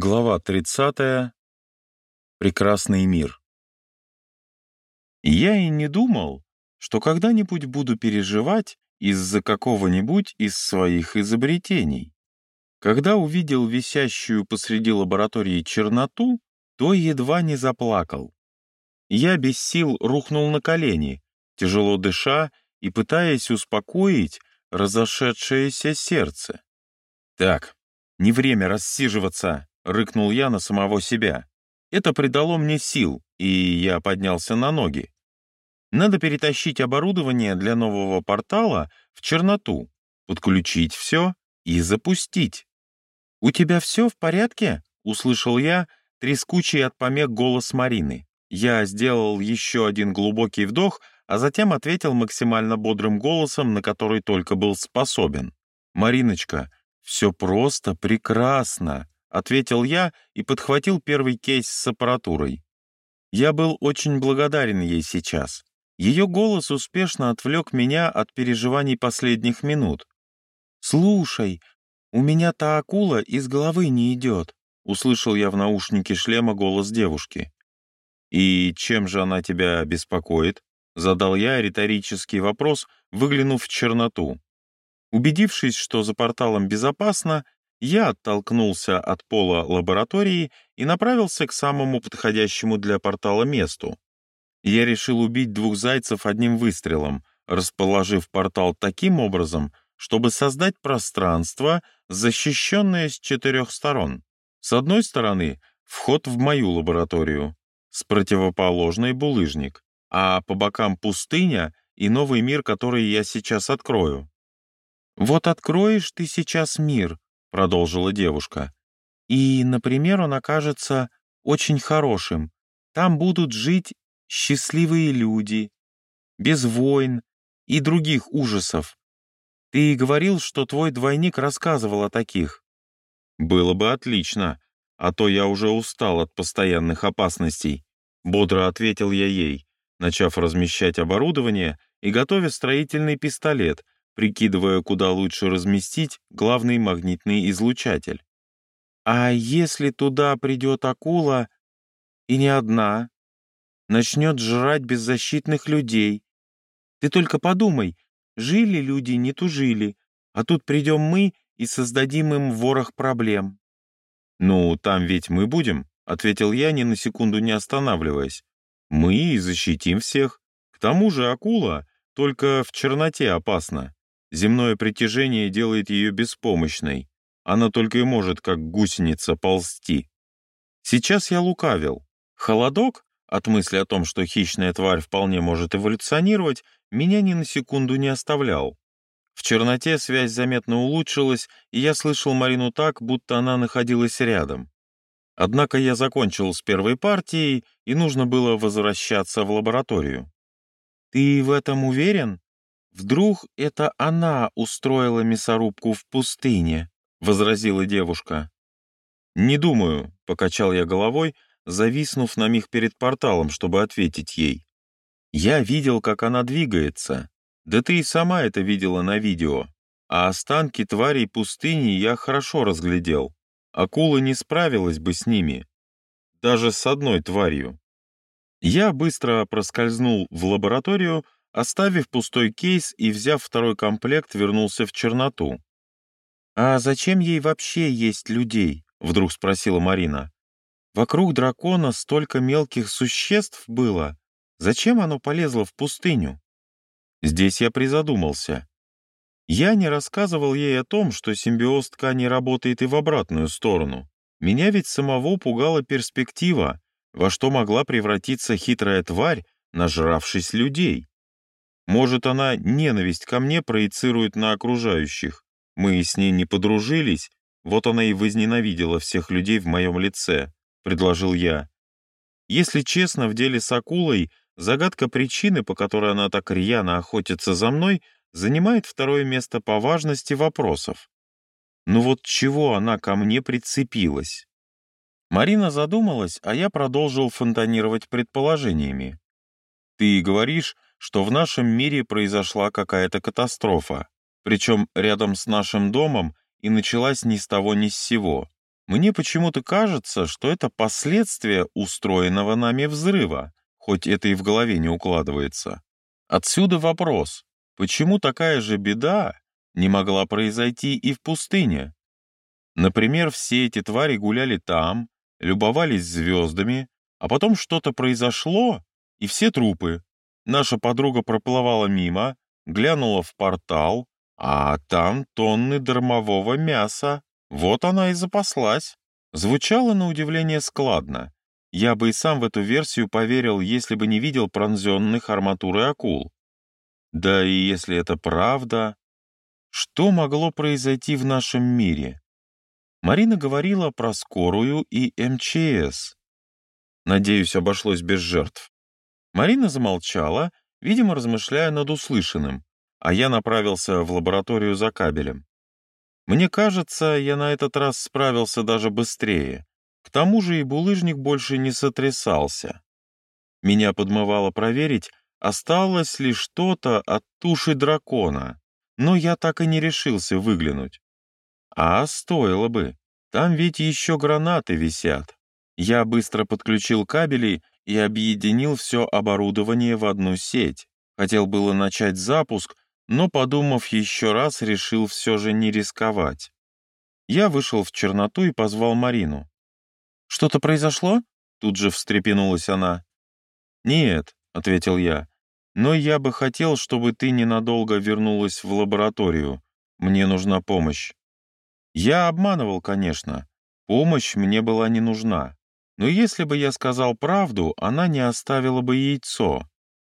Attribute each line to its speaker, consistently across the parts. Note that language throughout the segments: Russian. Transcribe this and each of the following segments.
Speaker 1: Глава 30. Прекрасный мир. Я и не думал, что когда-нибудь буду переживать из-за какого-нибудь из своих изобретений. Когда увидел висящую посреди лаборатории черноту, то едва не заплакал. Я без сил рухнул на колени, тяжело дыша и пытаясь успокоить разошедшееся сердце. Так, не время рассиживаться, рыкнул я на самого себя. Это придало мне сил, и я поднялся на ноги. Надо перетащить оборудование для нового портала в черноту, подключить все и запустить. «У тебя все в порядке?» — услышал я трескучий от помех голос Марины. Я сделал еще один глубокий вдох, а затем ответил максимально бодрым голосом, на который только был способен. «Мариночка, все просто прекрасно!» — ответил я и подхватил первый кейс с аппаратурой. Я был очень благодарен ей сейчас. Ее голос успешно отвлек меня от переживаний последних минут. «Слушай, у меня та акула из головы не идет», — услышал я в наушнике шлема голос девушки. «И чем же она тебя беспокоит?» — задал я риторический вопрос, выглянув в черноту. Убедившись, что за порталом безопасно, я оттолкнулся от пола лаборатории и направился к самому подходящему для портала месту. Я решил убить двух зайцев одним выстрелом, расположив портал таким образом, чтобы создать пространство, защищенное с четырех сторон. С одной стороны — вход в мою лабораторию, с противоположной — булыжник, а по бокам пустыня и новый мир, который я сейчас открою. Вот откроешь ты сейчас мир, — продолжила девушка. «И, например, он окажется очень хорошим. Там будут жить счастливые люди, без войн и других ужасов. Ты говорил, что твой двойник рассказывал о таких». «Было бы отлично, а то я уже устал от постоянных опасностей», — бодро ответил я ей, начав размещать оборудование и готовя строительный пистолет — прикидывая, куда лучше разместить главный магнитный излучатель. А если туда придет акула, и не одна, начнет жрать беззащитных людей? Ты только подумай, жили люди, не тужили, а тут придем мы и создадим им ворох проблем. «Ну, там ведь мы будем», — ответил я, ни на секунду не останавливаясь. «Мы и защитим всех. К тому же акула только в черноте опасна. Земное притяжение делает ее беспомощной. Она только и может, как гусеница, ползти. Сейчас я лукавил. Холодок, от мысли о том, что хищная тварь вполне может эволюционировать, меня ни на секунду не оставлял. В черноте связь заметно улучшилась, и я слышал Марину так, будто она находилась рядом. Однако я закончил с первой партией, и нужно было возвращаться в лабораторию. «Ты в этом уверен?» «Вдруг это она устроила мясорубку в пустыне?» — возразила девушка. «Не думаю», — покачал я головой, зависнув на миг перед порталом, чтобы ответить ей. «Я видел, как она двигается. Да ты и сама это видела на видео. А останки тварей пустыни я хорошо разглядел. Акула не справилась бы с ними. Даже с одной тварью». Я быстро проскользнул в лабораторию, Оставив пустой кейс и взяв второй комплект, вернулся в черноту. «А зачем ей вообще есть людей?» — вдруг спросила Марина. «Вокруг дракона столько мелких существ было. Зачем оно полезло в пустыню?» Здесь я призадумался. Я не рассказывал ей о том, что симбиоз ткани работает и в обратную сторону. Меня ведь самого пугала перспектива, во что могла превратиться хитрая тварь, нажравшись людей. Может, она ненависть ко мне проецирует на окружающих. Мы с ней не подружились, вот она и возненавидела всех людей в моем лице, предложил я. Если честно, в деле с акулой загадка причины, по которой она так рьяно охотится за мной, занимает второе место по важности вопросов. Ну вот чего она ко мне прицепилась? Марина задумалась, а я продолжил фонтанировать предположениями. Ты говоришь, что в нашем мире произошла какая-то катастрофа, причем рядом с нашим домом и началась ни с того ни с сего. Мне почему-то кажется, что это последствия устроенного нами взрыва, хоть это и в голове не укладывается. Отсюда вопрос, почему такая же беда не могла произойти и в пустыне? Например, все эти твари гуляли там, любовались звездами, а потом что-то произошло, и все трупы. Наша подруга проплывала мимо, глянула в портал, а там тонны дармового мяса. Вот она и запаслась. Звучало на удивление складно. Я бы и сам в эту версию поверил, если бы не видел пронзенных арматурой акул. Да и если это правда, что могло произойти в нашем мире? Марина говорила про скорую и МЧС. Надеюсь, обошлось без жертв. Марина замолчала, видимо, размышляя над услышанным, а я направился в лабораторию за кабелем. Мне кажется, я на этот раз справился даже быстрее. К тому же и булыжник больше не сотрясался. Меня подмывало проверить, осталось ли что-то от туши дракона, но я так и не решился выглянуть. А стоило бы, там ведь еще гранаты висят. Я быстро подключил кабели и объединил все оборудование в одну сеть. Хотел было начать запуск, но, подумав еще раз, решил все же не рисковать. Я вышел в черноту и позвал Марину. «Что-то произошло?» Тут же встрепенулась она. «Нет», — ответил я, — «но я бы хотел, чтобы ты ненадолго вернулась в лабораторию. Мне нужна помощь». Я обманывал, конечно. Помощь мне была не нужна. Но если бы я сказал правду, она не оставила бы яйцо.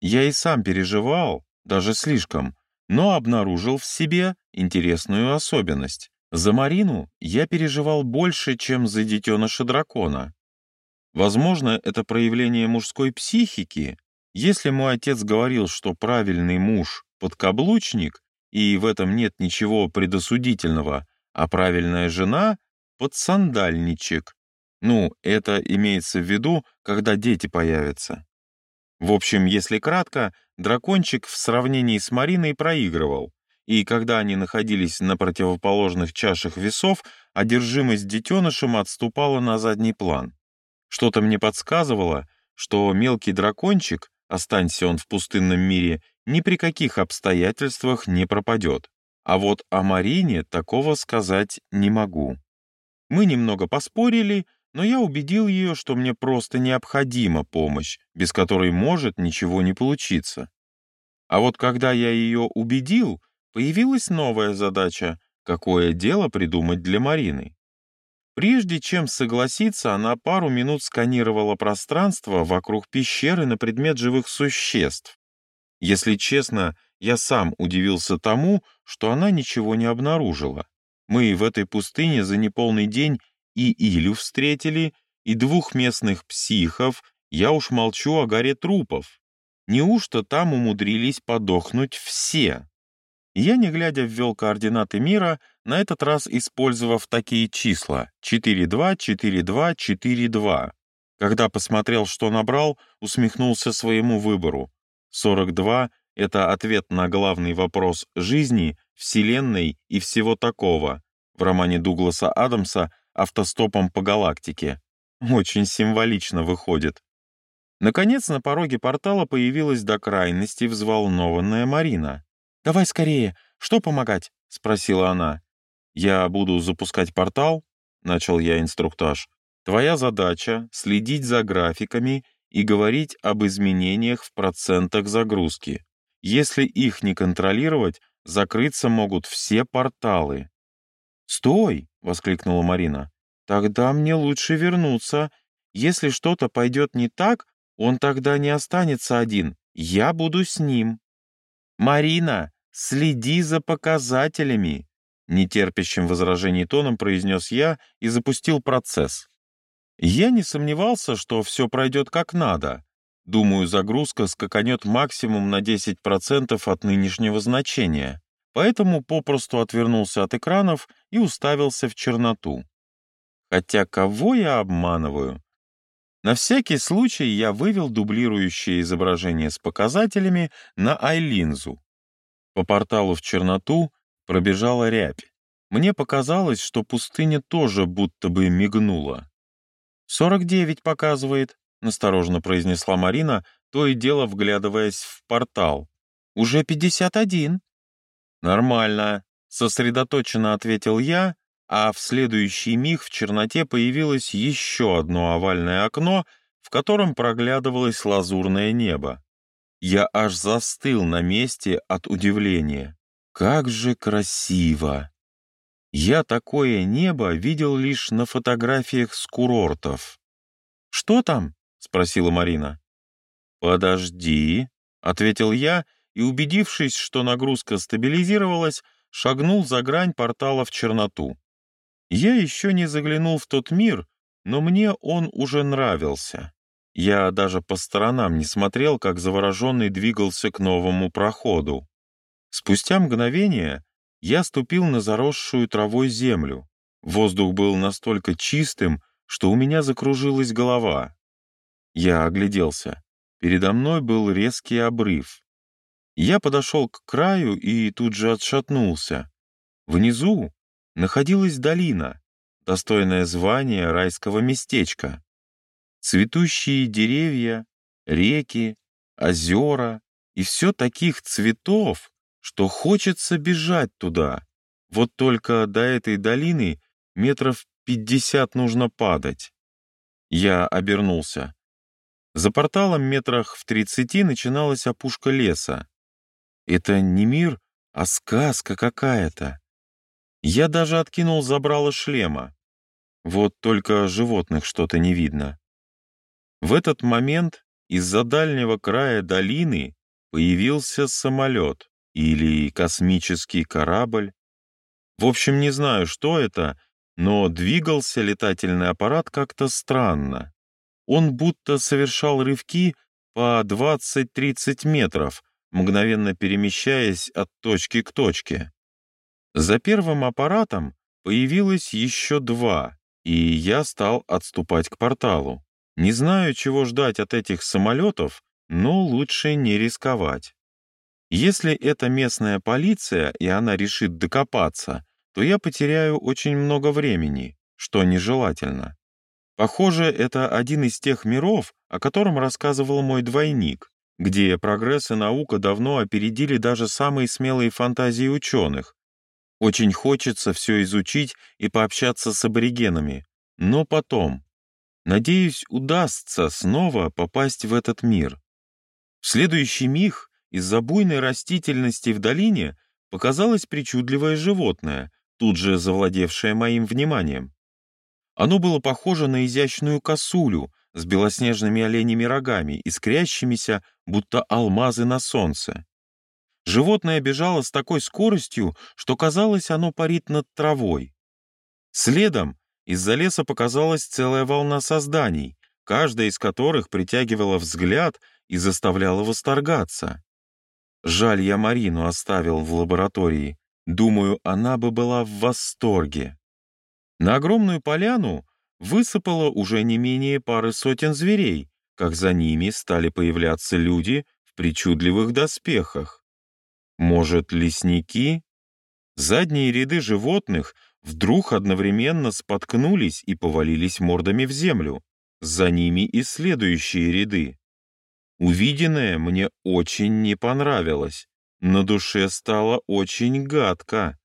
Speaker 1: Я и сам переживал, даже слишком, но обнаружил в себе интересную особенность. За Марину я переживал больше, чем за детеныша дракона. Возможно, это проявление мужской психики. Если мой отец говорил, что правильный муж — подкаблучник, и в этом нет ничего предосудительного, а правильная жена — подсандальничек, ну, это имеется в виду, когда дети появятся. В общем, если кратко, дракончик в сравнении с Мариной проигрывал, и когда они находились на противоположных чашах весов, одержимость детенышем отступала на задний план. Что-то мне подсказывало, что мелкий дракончик, останься он в пустынном мире, ни при каких обстоятельствах не пропадет. А вот о Марине такого сказать не могу. Мы немного поспорили, но я убедил ее, что мне просто необходима помощь, без которой может ничего не получиться. А вот когда я ее убедил, появилась новая задача — какое дело придумать для Марины. Прежде чем согласиться, она пару минут сканировала пространство вокруг пещеры на предмет живых существ. Если честно, я сам удивился тому, что она ничего не обнаружила. Мы в этой пустыне за неполный день и Илю встретили, и двух местных психов, я уж молчу о горе трупов. Неужто там умудрились подохнуть все? Я, не глядя, ввел координаты мира, на этот раз использовав такие числа 4-2-4-2-4-2. Когда посмотрел, что набрал, усмехнулся своему выбору. 42 — это ответ на главный вопрос жизни, Вселенной и всего такого. В романе Дугласа Адамса автостопом по галактике. Очень символично выходит. Наконец, на пороге портала появилась до крайности взволнованная Марина. «Давай скорее, что помогать?» — спросила она. «Я буду запускать портал», — начал я инструктаж. «Твоя задача — следить за графиками и говорить об изменениях в процентах загрузки. Если их не контролировать, закрыться могут все порталы». «Стой!» — воскликнула Марина. «Тогда мне лучше вернуться. Если что-то пойдет не так, он тогда не останется один. Я буду с ним». «Марина, следи за показателями!» Нетерпящим возражений тоном произнес я и запустил процесс. Я не сомневался, что все пройдет как надо. Думаю, загрузка скаканет максимум на 10% от нынешнего значения поэтому попросту отвернулся от экранов и уставился в черноту. Хотя кого я обманываю? На всякий случай я вывел дублирующее изображение с показателями на айлинзу. По порталу в черноту пробежала рябь. мне показалось, что пустыня тоже будто бы мигнула. «Сорок девять показывает», — насторожно произнесла Марина, то и дело вглядываясь в портал. «Уже пятьдесят один». «Нормально», — сосредоточенно ответил я, а в следующий миг в черноте появилось еще одно овальное окно, в котором проглядывалось лазурное небо. Я аж застыл на месте от удивления. Как же красиво! Я такое небо видел лишь на фотографиях с курортов. «Что там?» — спросила Марина. «Подожди», — ответил я, и, убедившись, что нагрузка стабилизировалась, шагнул за грань портала в черноту. Я еще не заглянул в тот мир, но мне он уже нравился. Я даже по сторонам не смотрел, как завороженный двигался к новому проходу. Спустя мгновение я ступил на заросшую травой землю. Воздух был настолько чистым, что у меня закружилась голова. Я огляделся. Передо мной был резкий обрыв. Я подошел к краю и тут же отшатнулся. Внизу находилась долина, достойное звания райского местечка. Цветущие деревья, реки, озера и все таких цветов, что хочется бежать туда. Вот только до этой долины метров пятьдесят нужно падать. Я обернулся. За порталом метрах в тридцати начиналась опушка леса. Это не мир, а сказка какая-то. Я даже откинул забрало шлема. Вот только животных что-то не видно. В этот момент из-за дальнего края долины появился самолет или космический корабль. В общем, не знаю, что это, но двигался летательный аппарат как-то странно. Он будто совершал рывки по 20-30 метров, мгновенно перемещаясь от точки к точке. За первым аппаратом появилось еще два, и я стал отступать к порталу. Не знаю, чего ждать от этих самолетов, но лучше не рисковать. Если это местная полиция, и она решит докопаться, то я потеряю очень много времени, что нежелательно. Похоже, это один из тех миров, о котором рассказывал мой двойник, где прогресс и наука давно опередили даже самые смелые фантазии ученых. Очень хочется все изучить и пообщаться с аборигенами, но потом, Надеюсь, удастся снова попасть в этот мир. В следующий миг из-за буйной растительности в долине показалось причудливое животное, тут же завладевшее моим вниманием. Оно было похоже на изящную косулю с белоснежными оленями рогами, искрящимися, будто алмазы на солнце. Животное бежало с такой скоростью, что казалось, оно парит над травой. Следом из-за леса показалась целая волна созданий, каждая из которых притягивала взгляд и заставляла восторгаться. Жаль, я Марину оставил в лаборатории. Думаю, она бы была в восторге. На огромную поляну высыпало уже не менее пары сотен зверей, как за ними стали появляться люди в причудливых доспехах. Может, лесники? Задние ряды животных вдруг одновременно споткнулись и повалились мордами в землю. За ними и следующие ряды. Увиденное мне очень не понравилось. На душе стало очень гадко.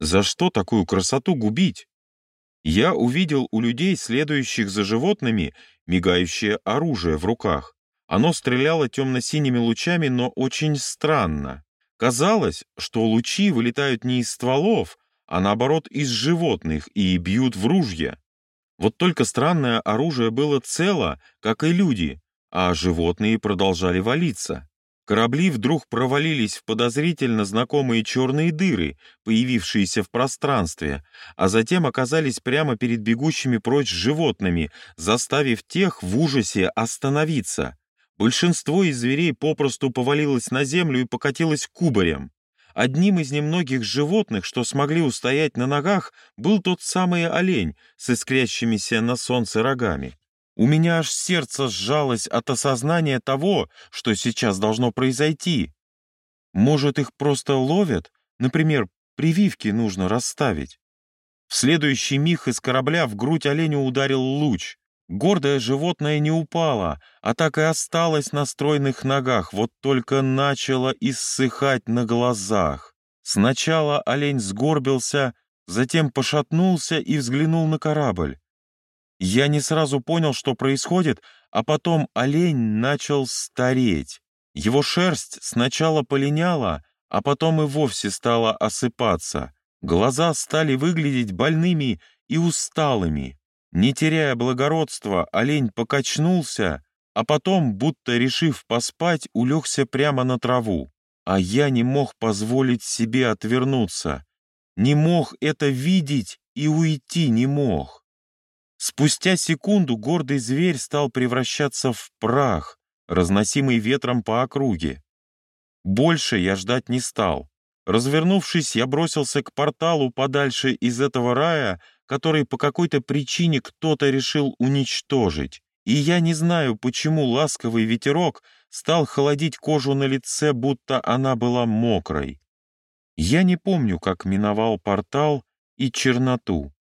Speaker 1: За что такую красоту губить? Я увидел у людей, следующих за животными, мигающее оружие в руках. Оно стреляло темно-синими лучами, но очень странно. Казалось, что лучи вылетают не из стволов, а наоборот из животных и бьют в ружья. Вот только странное оружие было цело, как и люди, а животные продолжали валиться. Корабли вдруг провалились в подозрительно знакомые черные дыры, появившиеся в пространстве, а затем оказались прямо перед бегущими прочь животными, заставив тех в ужасе остановиться. Большинство из зверей попросту повалилось на землю и покатилось кубарем. Одним из немногих животных, что смогли устоять на ногах, был тот самый олень с искрящимися на солнце рогами. У меня аж сердце сжалось от осознания того, что сейчас должно произойти. Может, их просто ловят, например, прививки нужно расставить. В следующий миг из корабля в грудь оленю ударил луч. Гордое животное не упало, а так и осталось на стройных ногах, вот только начало иссыхать на глазах. Сначала олень сгорбился, затем пошатнулся и взглянул на корабль. Я не сразу понял, что происходит, а потом олень начал стареть. Его шерсть сначала полиняла, а потом и вовсе стала осыпаться. Глаза стали выглядеть больными и усталыми. Не теряя благородства, олень покачнулся, а потом, будто решив поспать, улегся прямо на траву. А я не мог позволить себе отвернуться. Не мог это видеть и уйти не мог. Спустя секунду гордый зверь стал превращаться в прах, разносимый ветром по округе. Больше я ждать не стал. Развернувшись, я бросился к порталу подальше из этого рая, который по какой-то причине кто-то решил уничтожить. И я не знаю, почему ласковый ветерок стал холодить кожу на лице, будто она была мокрой. Я не помню, как миновал портал и черноту.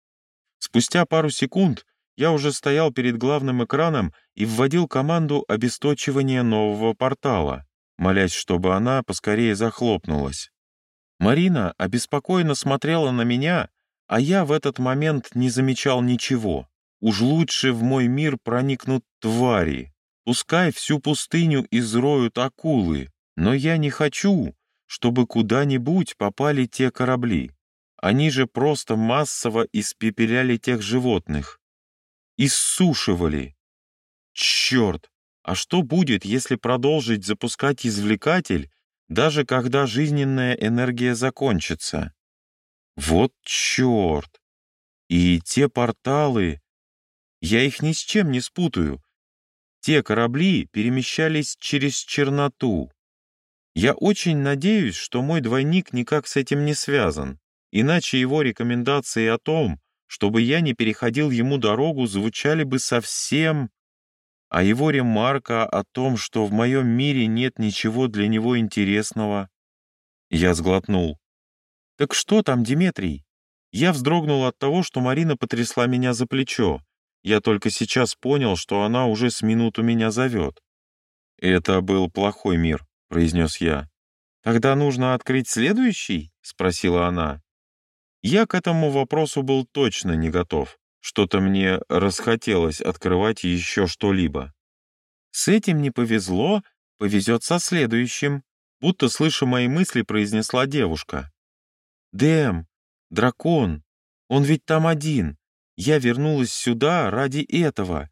Speaker 1: Спустя пару секунд я уже стоял перед главным экраном и вводил команду обесточивания нового портала, молясь, чтобы она поскорее захлопнулась. Марина обеспокоенно смотрела на меня, а я в этот момент не замечал ничего. Уж лучше в мой мир проникнут твари. Пускай всю пустыню изроют акулы, но я не хочу, чтобы куда-нибудь попали те корабли. Они же просто массово испепеляли тех животных. Иссушивали. Черт! А что будет, если продолжить запускать извлекатель, даже когда жизненная энергия закончится? Вот черт! И те порталы... Я их ни с чем не спутаю. Те корабли перемещались через черноту. Я очень надеюсь, что мой двойник никак с этим не связан. Иначе его рекомендации о том, чтобы я не переходил ему дорогу, звучали бы совсем... А его ремарка о том, что в моем мире нет ничего для него интересного... Я сглотнул. «Так что там, Диметрий?» Я вздрогнул от того, что Марина потрясла меня за плечо. Я только сейчас понял, что она уже с минуту меня зовет. «Это был плохой мир», — произнес я. «Тогда нужно открыть следующий?» — спросила она. Я к этому вопросу был точно не готов. Что-то мне расхотелось открывать еще что-либо. С этим не повезло, повезет со следующим. Будто, слыша мои мысли, произнесла девушка. «Дэм, дракон, он ведь там один. Я вернулась сюда ради этого.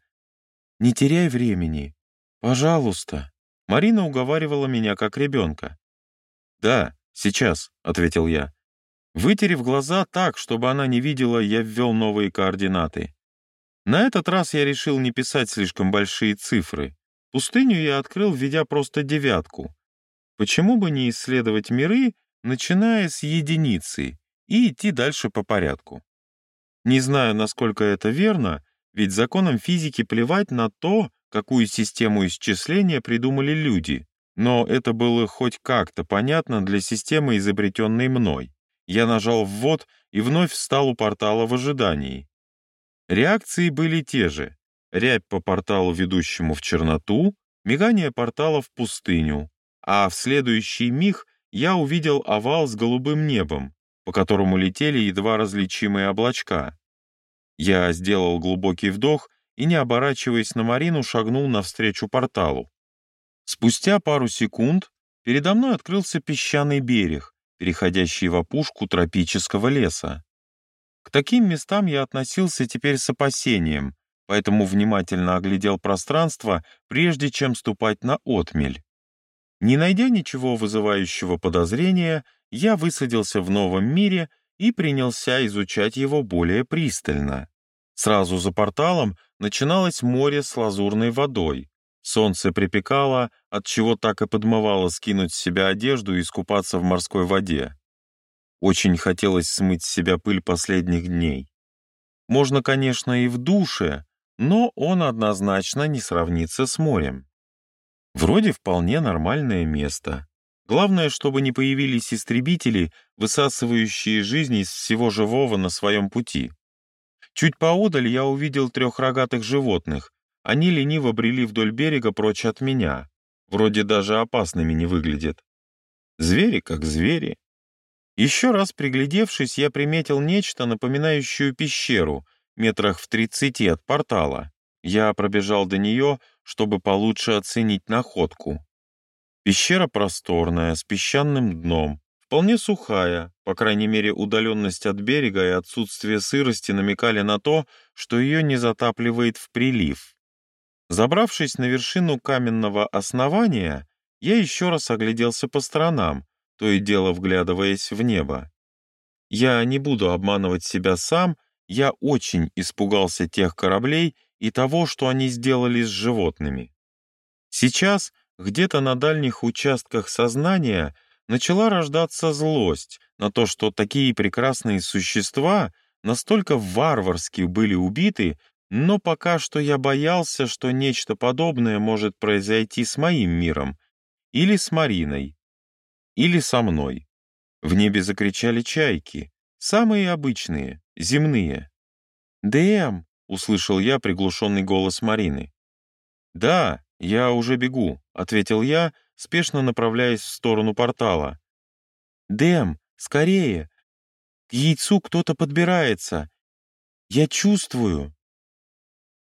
Speaker 1: Не теряй времени. Пожалуйста». Марина уговаривала меня как ребенка. «Да, сейчас», — ответил я. Вытерев глаза так, чтобы она не видела, я ввел новые координаты. На этот раз я решил не писать слишком большие цифры. Пустыню я открыл, введя просто девятку. Почему бы не исследовать миры, начиная с единицы, и идти дальше по порядку? Не знаю, насколько это верно, ведь законам физики плевать на то, какую систему исчисления придумали люди, но это было хоть как-то понятно для системы, изобретенной мной. Я нажал «ввод» и вновь встал у портала в ожидании. Реакции были те же. Рябь по порталу, ведущему в черноту, мигание портала в пустыню, а в следующий миг я увидел овал с голубым небом, по которому летели едва различимые облачка. Я сделал глубокий вдох и, не оборачиваясь на Марину, шагнул навстречу порталу. Спустя пару секунд передо мной открылся песчаный берег, переходящий в опушку тропического леса. К таким местам я относился теперь с опасением, поэтому внимательно оглядел пространство, прежде чем ступать на отмель. Не найдя ничего вызывающего подозрения, я высадился в новом мире и принялся изучать его более пристально. Сразу за порталом начиналось море с лазурной водой, Солнце припекало, от чего так и подмывало скинуть с себя одежду и искупаться в морской воде. Очень хотелось смыть с себя пыль последних дней. Можно, конечно, и в душе, но он однозначно не сравнится с морем. Вроде вполне нормальное место. Главное, чтобы не появились истребители, высасывающие жизнь из всего живого на своем пути. Чуть поодаль я увидел трех рогатых животных. Они лениво брели вдоль берега прочь от меня. Вроде даже опасными не выглядят. Звери как звери. Еще раз приглядевшись, я приметил нечто, напоминающее пещеру, метрах в тридцати от портала. Я пробежал до нее, чтобы получше оценить находку. Пещера просторная, с песчаным дном, вполне сухая, по крайней мере удаленность от берега и отсутствие сырости намекали на то, что ее не затапливает в прилив. Забравшись на вершину каменного основания, я еще раз огляделся по сторонам, то и дело вглядываясь в небо. Я не буду обманывать себя сам, я очень испугался тех кораблей и того, что они сделали с животными. Сейчас где-то на дальних участках сознания начала рождаться злость на то, что такие прекрасные существа настолько варварски были убиты, но пока что я боялся, что нечто подобное может произойти с моим миром, или с Мариной, или со мной. В небе закричали чайки, самые обычные, земные. «ДМ!» — услышал я приглушенный голос Марины. «Да, я уже бегу», — ответил я, спешно направляясь в сторону портала. «Дэм, скорее! К яйцу кто-то подбирается. Я чувствую!»